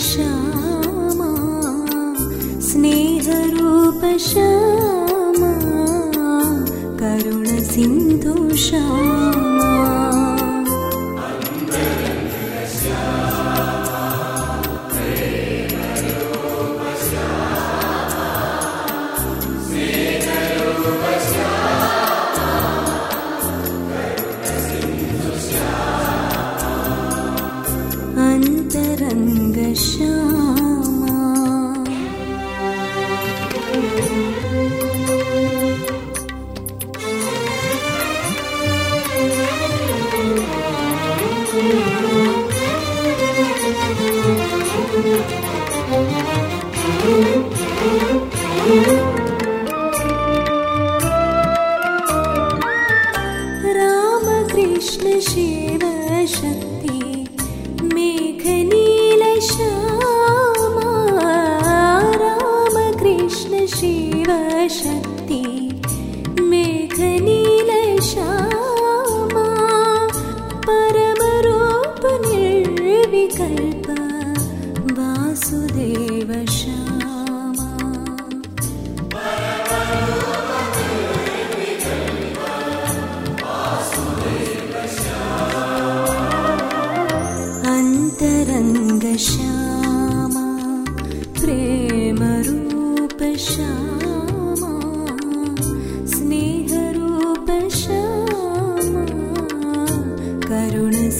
Shyama स्नेहरूप Karun सिन्धुष Ramakrishna Shiv Shakti मेघनीलश्यामा Ramakrishna Shiv Shakti ्याम प्रेमरूप Shyama स्नेहरूप Shyam Karun